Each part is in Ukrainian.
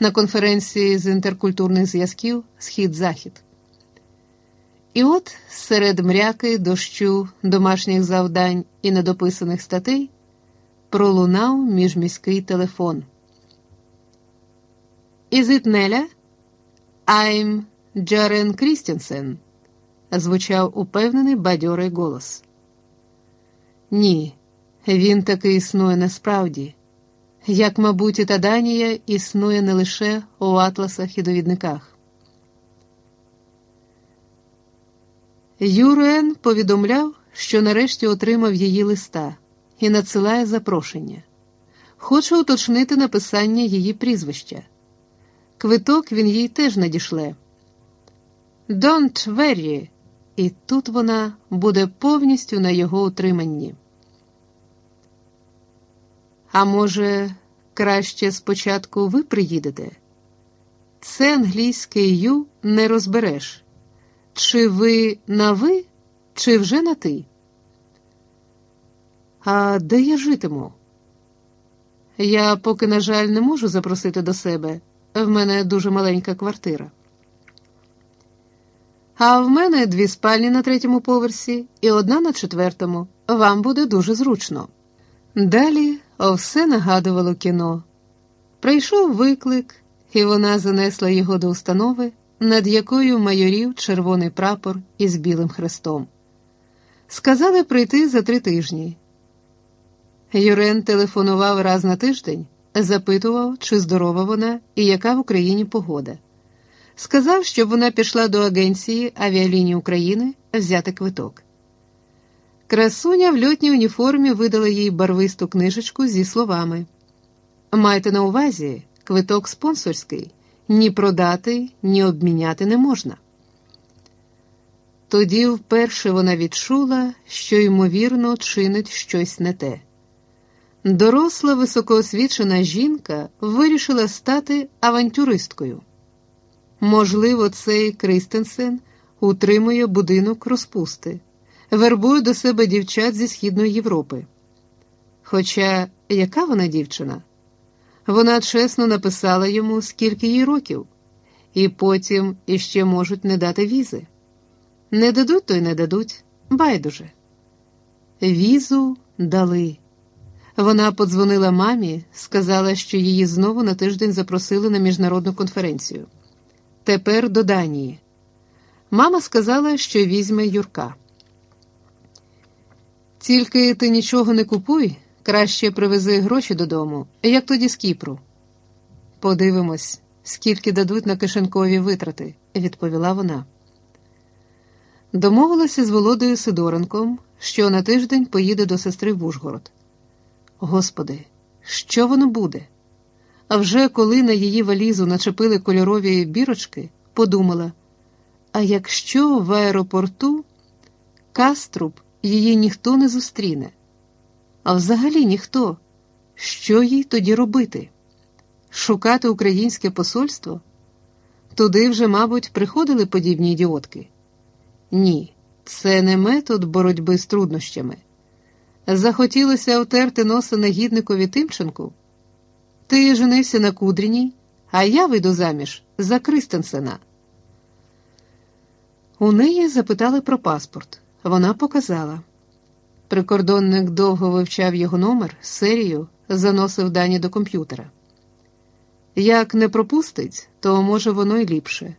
на конференції з інтеркультурних зв'язків Схід-Захід. І от серед мряки, дощу, домашніх завдань і недописаних статей пролунав міжміський телефон. «Is it Неля? I'm Джарен Крістінсен», – звучав упевнений бадьорий голос. Ні, він таки існує насправді, як, мабуть, і та існує не лише у атласах і довідниках. Юрен повідомляв, що нарешті отримав її листа і надсилає запрошення. Хоче уточнити написання її прізвища. Квиток він їй теж надішле. Don't worry, і тут вона буде повністю на його утриманні. А може, краще спочатку ви приїдете? Це англійське ю не розбереш. Чи ви на ви, чи вже на ти? А де я житиму? Я поки, на жаль, не можу запросити до себе. В мене дуже маленька квартира. А в мене дві спальні на третьому поверсі і одна на четвертому. Вам буде дуже зручно. Далі все нагадувало кіно. Прийшов виклик, і вона занесла його до установи над якою майорів червоний прапор із білим хрестом. Сказали прийти за три тижні. Юрен телефонував раз на тиждень, запитував, чи здорова вона і яка в Україні погода. Сказав, щоб вона пішла до агенції авіалінії України взяти квиток. Красуня в льотній уніформі видала їй барвисту книжечку зі словами: Майте на увазі, квиток спонсорський ні продати, ні обміняти не можна. Тоді вперше вона відчула, що, ймовірно, чинить щось не те. Доросла високоосвічена жінка вирішила стати авантюристкою. Можливо, цей Кристенсен утримує будинок розпусти, вербує до себе дівчат зі Східної Європи. Хоча яка вона дівчина? Вона чесно написала йому, скільки їй років, і потім іще можуть не дати візи. Не дадуть, то й не дадуть, байдуже. Візу дали. Вона подзвонила мамі, сказала, що її знову на тиждень запросили на міжнародну конференцію. Тепер до Данії. Мама сказала, що візьме Юрка. Тільки ти нічого не купуй, Краще привези гроші додому, як тоді з Кіпру. Подивимось, скільки дадуть на кишенькові витрати, відповіла вона. Домовилася з Володою Сидоренком, що на тиждень поїде до сестри в Ужгород. Господи, що воно буде? А вже коли на її валізу начепили кольорові бірочки, подумала: а якщо в аеропорту Каструб її ніхто не зустріне? А взагалі ніхто. Що їй тоді робити? Шукати українське посольство? Туди вже, мабуть, приходили подібні ідіотки? Ні, це не метод боротьби з труднощами. Захотілося отерти носа негідникові Тимченку? Ти женився на Кудріній, а я вийду заміж за Кристенсена. У неї запитали про паспорт. Вона показала. Прикордонник довго вивчав його номер, серію, заносив дані до комп'ютера. Як не пропустить, то може воно й ліпше.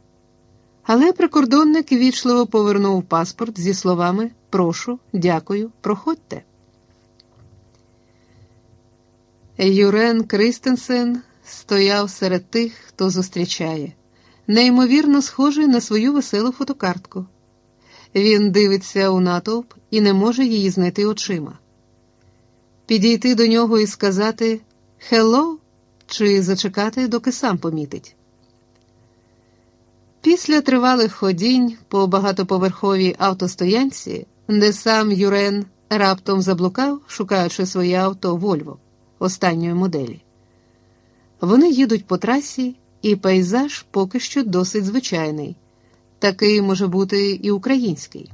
Але прикордонник вічливо повернув паспорт зі словами Прошу, дякую, проходьте. Юрен Кристенсен стояв серед тих, хто зустрічає, неймовірно схожий на свою веселу фотокартку. Він дивиться у натовп і не може її знайти очима. Підійти до нього і сказати «Hello» чи зачекати, доки сам помітить. Після тривалих ходінь по багатоповерховій автостоянці, де сам Юрен раптом заблукав, шукаючи своє авто Вольво останньої моделі. Вони їдуть по трасі, і пейзаж поки що досить звичайний. Такий може бути і український.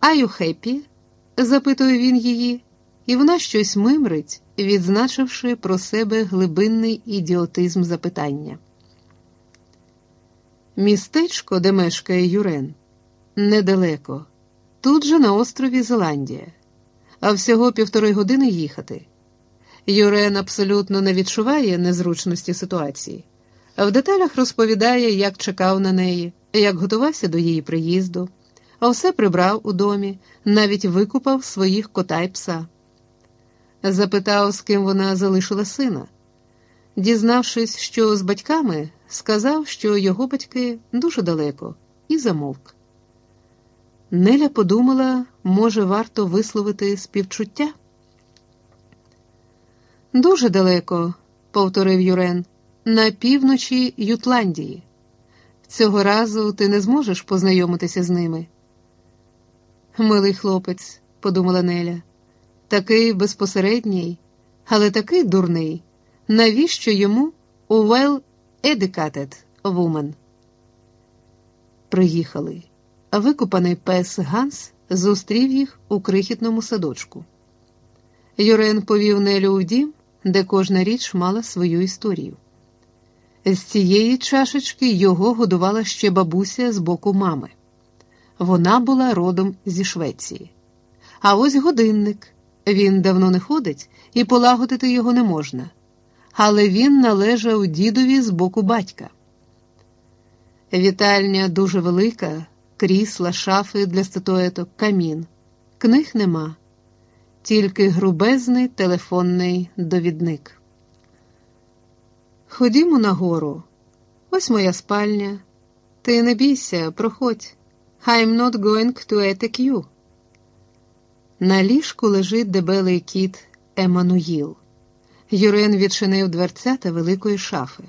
«Are you happy?» – запитує він її, і вона щось мимрить, відзначивши про себе глибинний ідіотизм запитання. Містечко, де мешкає Юрен, недалеко, тут же на острові Зеландія, а всього півтори години їхати. Юрен абсолютно не відчуває незручності ситуації, в деталях розповідає, як чекав на неї, як готувався до її приїзду, а все прибрав у домі, навіть викупав своїх кота й пса. Запитав, з ким вона залишила сина. Дізнавшись, що з батьками, сказав, що його батьки дуже далеко, і замовк. Неля подумала, може, варто висловити співчуття. Дуже далеко, повторив Юрен, на півночі Ютландії. Цього разу ти не зможеш познайомитися з ними. Милий хлопець, подумала Неля, такий безпосередній, але такий дурний. Навіщо йому well educated woman? Приїхали. Викупаний пес Ганс зустрів їх у крихітному садочку. Юрен повів Нелю у дім, де кожна річ мала свою історію. З цієї чашечки його годувала ще бабуся з боку мами. Вона була родом зі Швеції. А ось годинник. Він давно не ходить, і полагодити його не можна. Але він належав дідові з боку батька. Вітальня дуже велика, крісла, шафи для статуеток, камін. Книг нема, тільки грубезний телефонний довідник. Ходімо нагору. Ось моя спальня. Ти не бійся, проходь. I'm not going to attack you. На ліжку лежить дебелий кіт Еммануїл. Юрен відчинив дверцята великої шафи.